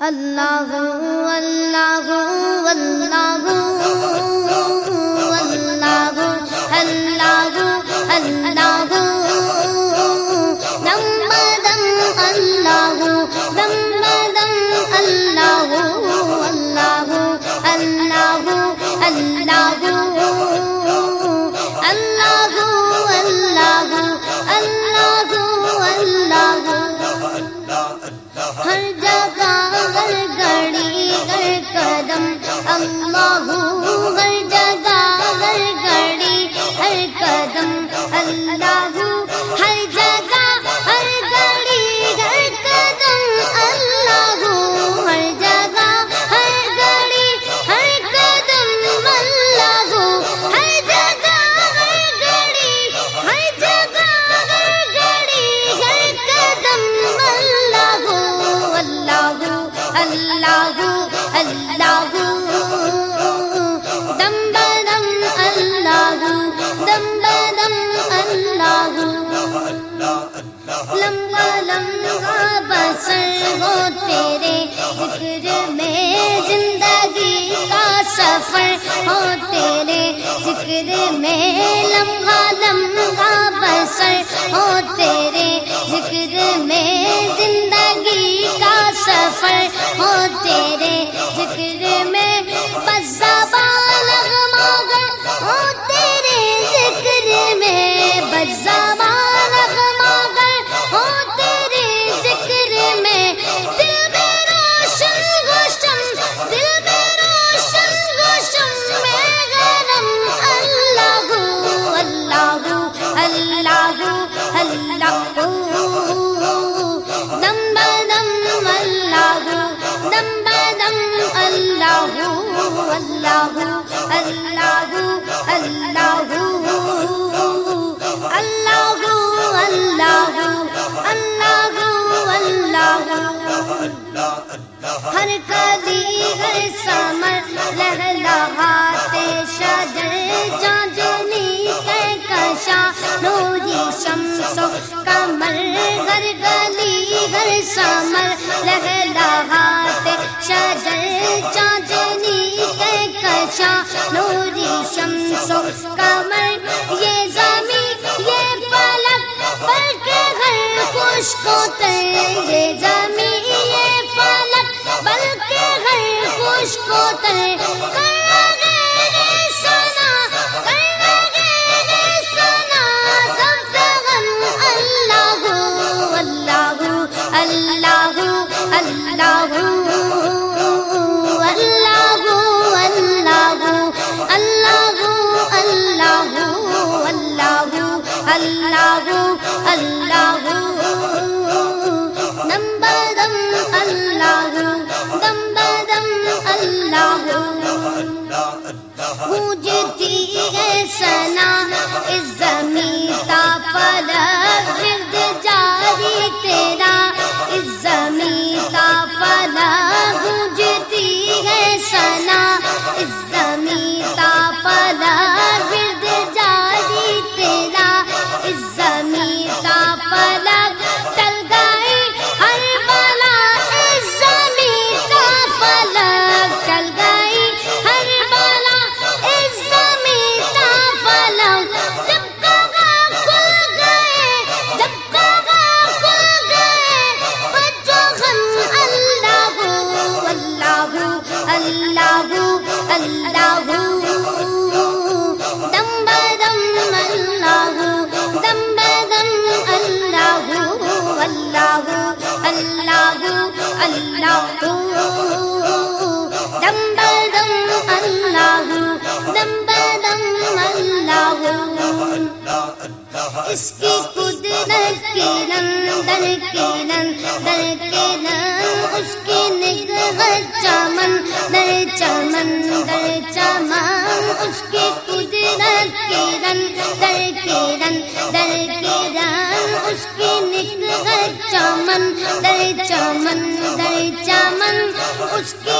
اللہ اللہ اللہ اللہ ہو تیرے ذکر میں لمحہ لمحہ بسر ہو، تیرے ذکر میں زندگی کا سفر ہو، تیرے اللہ اللہ اللہ اللہ اللہ اللہ اللہ اللہ اللہ ہر قدم سمر لہلاتے شجر چاندنی کے کشا نوری شمس و کمر، یہ زمین، یہ پلک بلکہ ہر خوش کو تر یہ زمین۔ سنا اس اس کی قدرت کے نم دل کے نم دل کے نم اس کی نگہ چمن، در چمن در چمن۔ چمن در چمن اس کی